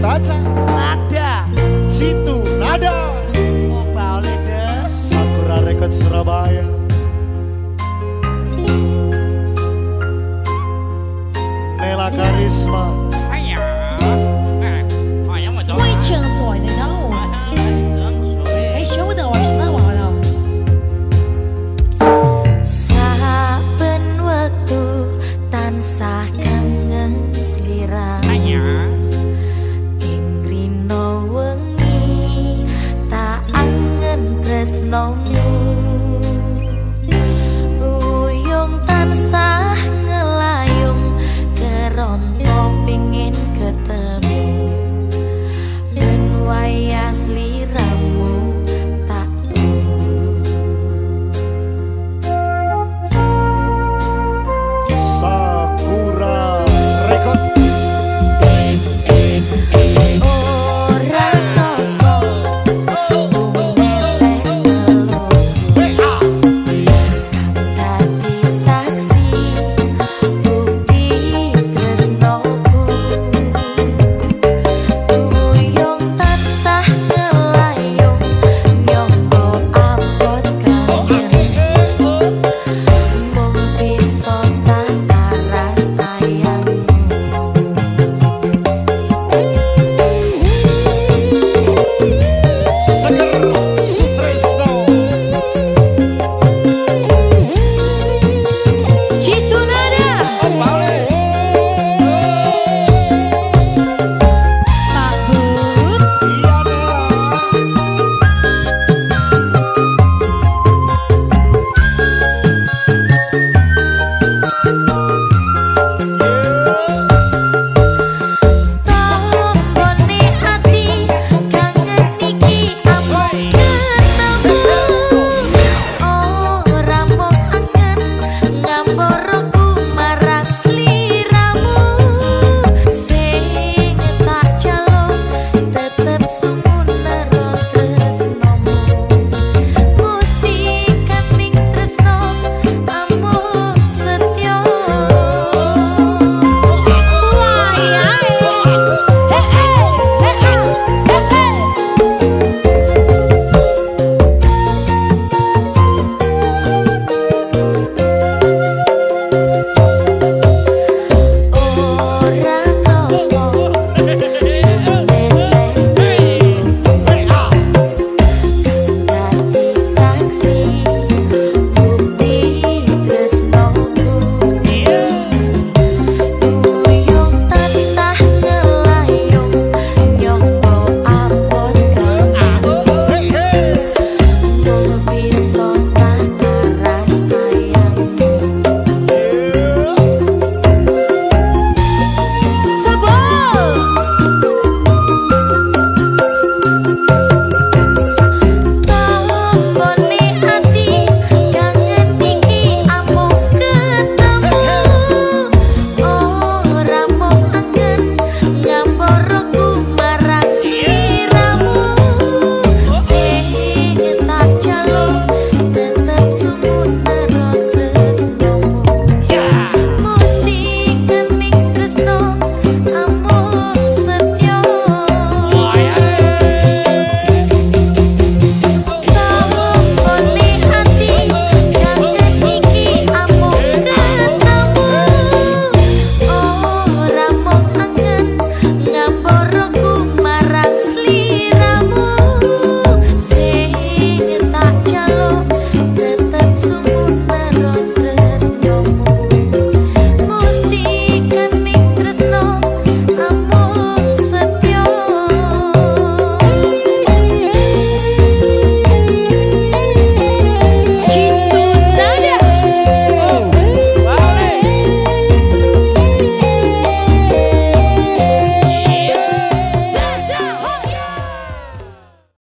baca. Nada. Jitu nada. Oh balik deh Sakura Record Surabaya. Nela Karisma. não